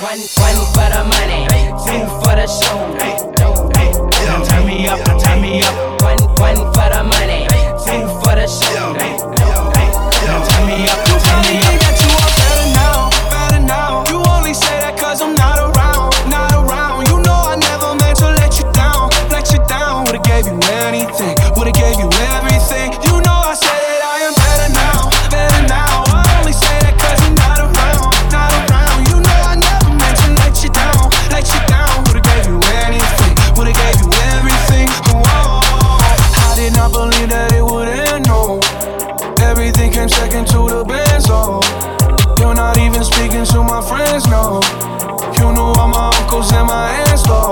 One, one for the money, two for the show. second to the band oh. You're not even speaking to my friends, no. You knew all my uncles and my aunts, though.